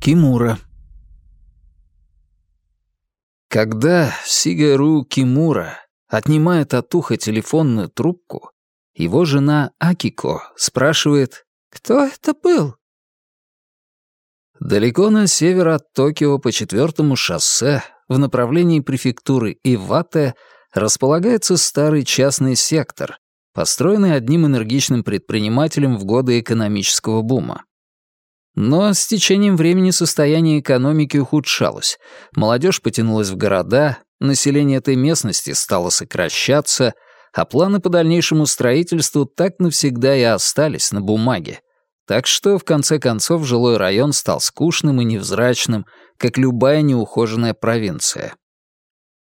Кимура Когда Сигару Кимура отнимает от уха телефонную трубку, его жена Акико спрашивает «Кто это был?» Далеко на север от Токио по четвертому шоссе в направлении префектуры Ивате располагается старый частный сектор, построенный одним энергичным предпринимателем в годы экономического бума. Но с течением времени состояние экономики ухудшалось, молодежь потянулась в города, население этой местности стало сокращаться, а планы по дальнейшему строительству так навсегда и остались на бумаге. Так что, в конце концов, жилой район стал скучным и невзрачным, как любая неухоженная провинция.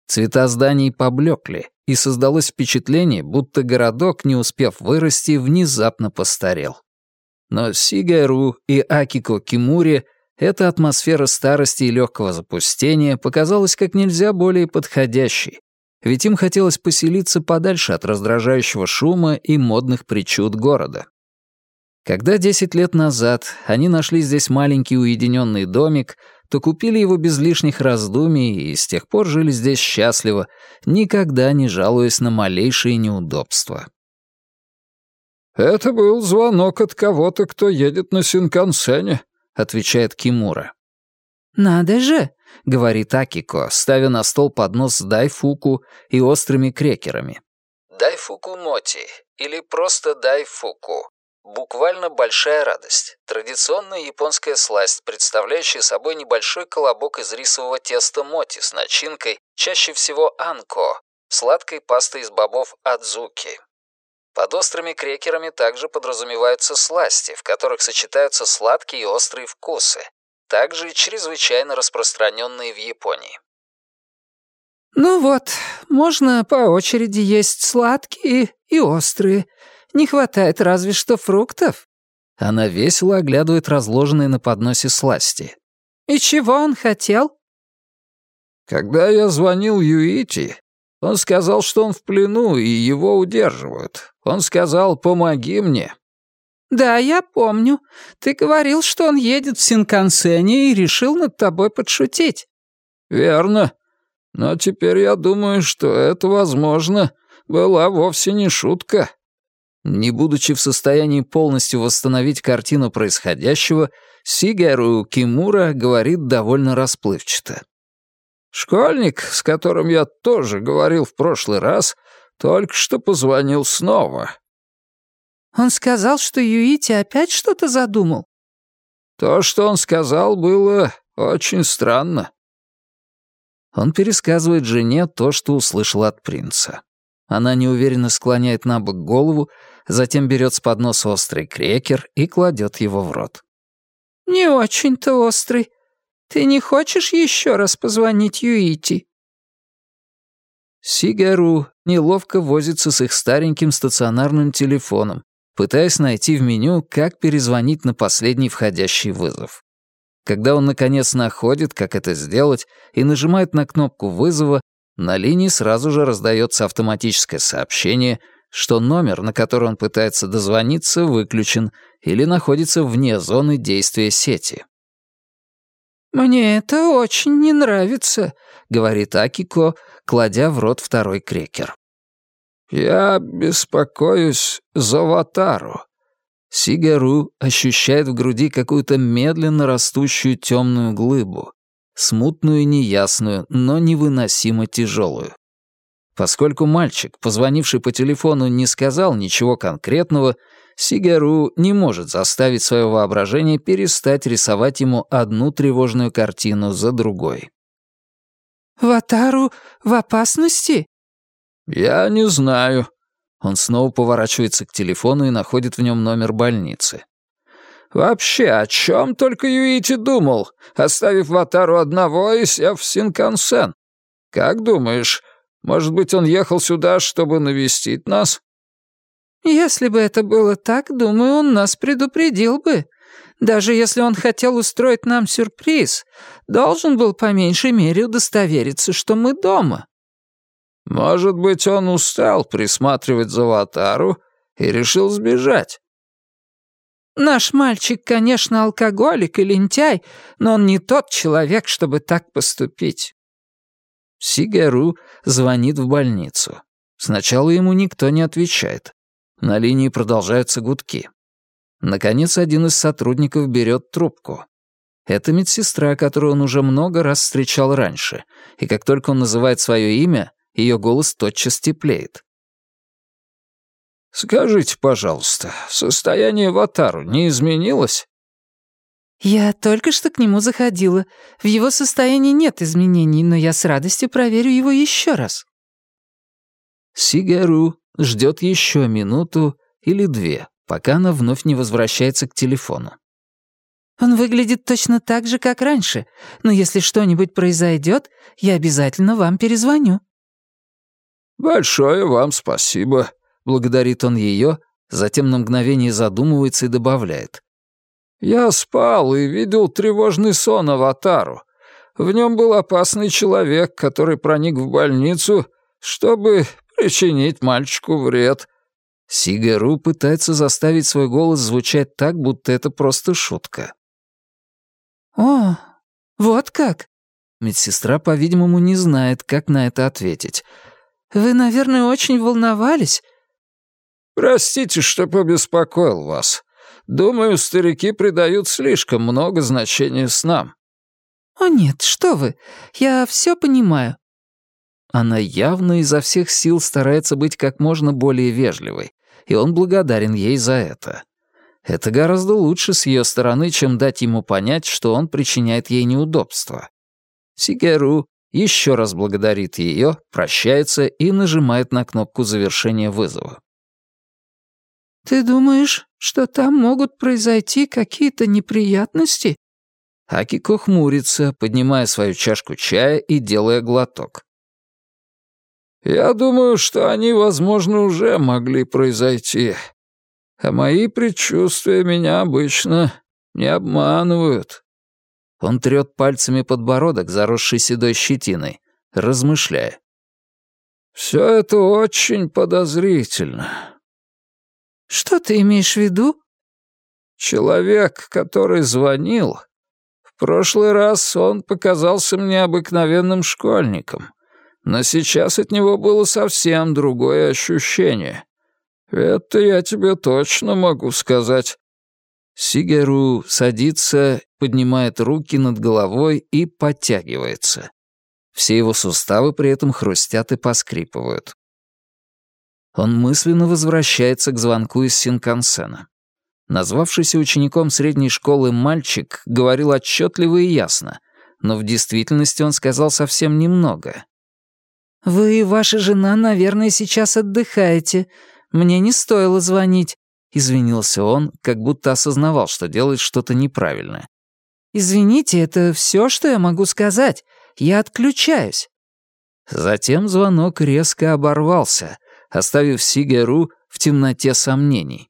Цвета зданий поблекли, и создалось впечатление, будто городок, не успев вырасти, внезапно постарел. Но Сигару и Акико Кимури эта атмосфера старости и легкого запустения показалась как нельзя более подходящей, ведь им хотелось поселиться подальше от раздражающего шума и модных причуд города. Когда десять лет назад они нашли здесь маленький уединенный домик, то купили его без лишних раздумий и с тех пор жили здесь счастливо, никогда не жалуясь на малейшие неудобства. «Это был звонок от кого-то, кто едет на Синкансене», — отвечает Кимура. «Надо же», — говорит Акико, ставя на стол поднос с дайфуку и острыми крекерами. Дайфуку моти или просто дайфуку Буквально большая радость. Традиционная японская сласть, представляющая собой небольшой колобок из рисового теста моти с начинкой, чаще всего анко, сладкой пастой из бобов адзуки. Под острыми крекерами также подразумеваются сласти, в которых сочетаются сладкие и острые вкусы, также чрезвычайно распространенные в Японии. «Ну вот, можно по очереди есть сладкие и острые», не хватает разве что фруктов». Она весело оглядывает разложенные на подносе сласти. «И чего он хотел?» «Когда я звонил Юити, он сказал, что он в плену и его удерживают. Он сказал, помоги мне». «Да, я помню. Ты говорил, что он едет в Синкансене и решил над тобой подшутить». «Верно. Но теперь я думаю, что это, возможно, была вовсе не шутка». Не будучи в состоянии полностью восстановить картину происходящего, Сигару Кимура говорит довольно расплывчато. «Школьник, с которым я тоже говорил в прошлый раз, только что позвонил снова». «Он сказал, что Юити опять что-то задумал?» «То, что он сказал, было очень странно». Он пересказывает жене то, что услышал от принца. Она неуверенно склоняет на бок голову, затем берет с подноса острый крекер и кладет его в рот. «Не очень-то острый. Ты не хочешь еще раз позвонить Юити?» Сигару неловко возится с их стареньким стационарным телефоном, пытаясь найти в меню, как перезвонить на последний входящий вызов. Когда он, наконец, находит, как это сделать, и нажимает на кнопку вызова, на линии сразу же раздается автоматическое сообщение — что номер, на который он пытается дозвониться, выключен или находится вне зоны действия сети. «Мне это очень не нравится», — говорит Акико, кладя в рот второй крекер. «Я беспокоюсь за Ватару». Сигару ощущает в груди какую-то медленно растущую темную глыбу, смутную и неясную, но невыносимо тяжелую. Поскольку мальчик, позвонивший по телефону, не сказал ничего конкретного, Сигару не может заставить свое воображение перестать рисовать ему одну тревожную картину за другой. «Ватару в опасности?» «Я не знаю». Он снова поворачивается к телефону и находит в нем номер больницы. «Вообще, о чем только Юити думал, оставив Ватару одного и сев в Синкансен? Как думаешь, может быть, он ехал сюда, чтобы навестить нас?» «Если бы это было так, думаю, он нас предупредил бы. Даже если он хотел устроить нам сюрприз, должен был по меньшей мере удостовериться, что мы дома». «Может быть, он устал присматривать за Ватару и решил сбежать?» Наш мальчик, конечно, алкоголик и лентяй, но он не тот человек, чтобы так поступить». Сигару звонит в больницу. Сначала ему никто не отвечает. На линии продолжаются гудки. Наконец, один из сотрудников берет трубку. Это медсестра, которую он уже много раз встречал раньше, и как только он называет свое имя, ее голос тотчас теплеет. «Скажите, пожалуйста, состояние Ватару не изменилось?» «Я только что к нему заходила. В его состоянии нет изменений, но я с радостью проверю его еще раз». Сигару ждет еще минуту или две, пока она вновь не возвращается к телефону. «Он выглядит точно так же, как раньше, но если что-нибудь произойдет, я обязательно вам перезвоню». «Большое вам спасибо», — благодарит он ее, затем на мгновение задумывается и добавляет. «Я спал и видел тревожный сон Аватару. В нем был опасный человек, который проник в больницу, чтобы причинить мальчику вред». Сигару пытается заставить свой голос звучать так, будто это просто шутка. «О, вот как?» Медсестра, по-видимому, не знает, как на это ответить. «Вы, наверное, очень волновались?» «Простите, что побеспокоил вас. Думаю, старики придают слишком много значения снам». «О нет, что вы, я все понимаю. Она явно изо всех сил старается быть как можно более вежливой, и он благодарен ей за это. Это гораздо лучше с ее стороны, чем дать ему понять, что он причиняет ей неудобства. Сигеру еще раз благодарит ее, прощается и нажимает на кнопку завершения вызова. «Ты думаешь, что там могут произойти какие-то неприятности?» Акико хмурится, поднимая свою чашку чая и делая глоток. Я думаю, что они, возможно, уже могли произойти. А мои предчувствия меня обычно не обманывают». Он трёт пальцами подбородок, заросший седой щетиной, размышляя. «Всё это очень подозрительно». «Что ты имеешь в виду?» «Человек, который звонил, в прошлый раз он показался мне обыкновенным школьником, но сейчас от него было совсем другое ощущение. Это я тебе точно могу сказать». Сигеру садится, поднимает руки над головой и подтягивается. Все его суставы при этом хрустят и поскрипывают. Он мысленно возвращается к звонку из Синкансена. Назвавшийся учеником средней школы мальчик говорил отчетливо и ясно, но в действительности он сказал совсем немного. «Вы и ваша жена, наверное, сейчас отдыхаете. Мне не стоило звонить», — извинился он, как будто осознавал, что делает что-то неправильное. «Извините, это все, что я могу сказать. Я отключаюсь». Затем звонок резко оборвался, оставив Сигеру в темноте сомнений.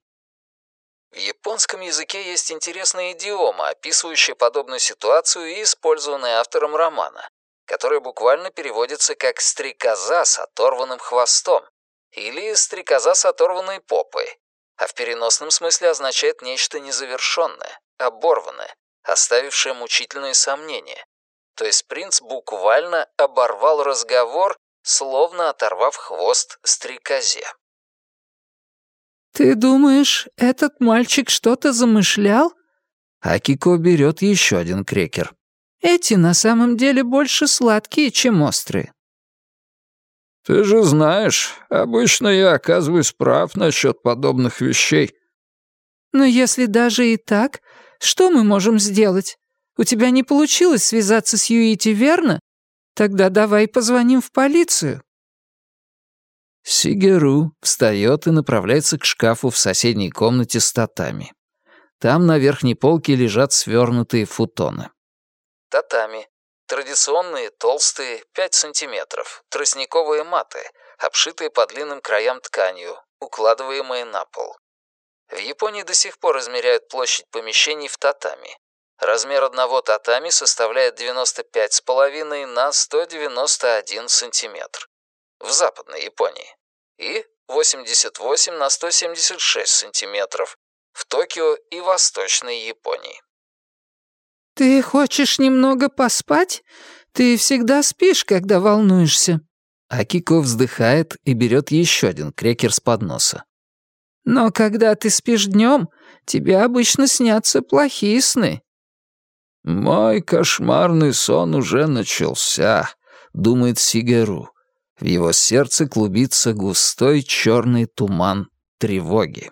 В японском языке есть интересная идиома, описывающая подобную ситуацию и использованная автором романа которое буквально переводится как «стрекоза с оторванным хвостом» или «стрекоза с оторванной попой», а в переносном смысле означает нечто незавершенное, оборванное, оставившее мучительные сомнения. То есть принц буквально оборвал разговор, словно оторвав хвост стрекозе. «Ты думаешь, этот мальчик что-то замышлял?» Акико берет еще один крекер. Эти на самом деле больше сладкие, чем острые». «Ты же знаешь, обычно я оказываюсь прав насчет подобных вещей». «Но если даже и так, что мы можем сделать? У тебя не получилось связаться с Юити, верно? Тогда давай позвоним в полицию». Сигеру встает и направляется к шкафу в соседней комнате с татами. Там на верхней полке лежат свернутые футоны татами. Традиционные, толстые, 5 сантиметров, тростниковые маты, обшитые по длинным краям тканью, укладываемые на пол. В Японии до сих пор измеряют площадь помещений в татами. Размер одного татами составляет 95,5 на 191 сантиметр. В Западной Японии. И 88 на 176 сантиметров в Токио и Восточной Японии. «Ты хочешь немного поспать? Ты всегда спишь, когда волнуешься». Акико вздыхает и берет еще один крекер с подноса. «Но когда ты спишь днем, тебе обычно снятся плохие сны». «Мой кошмарный сон уже начался», — думает Сигару. В его сердце клубится густой черный туман тревоги.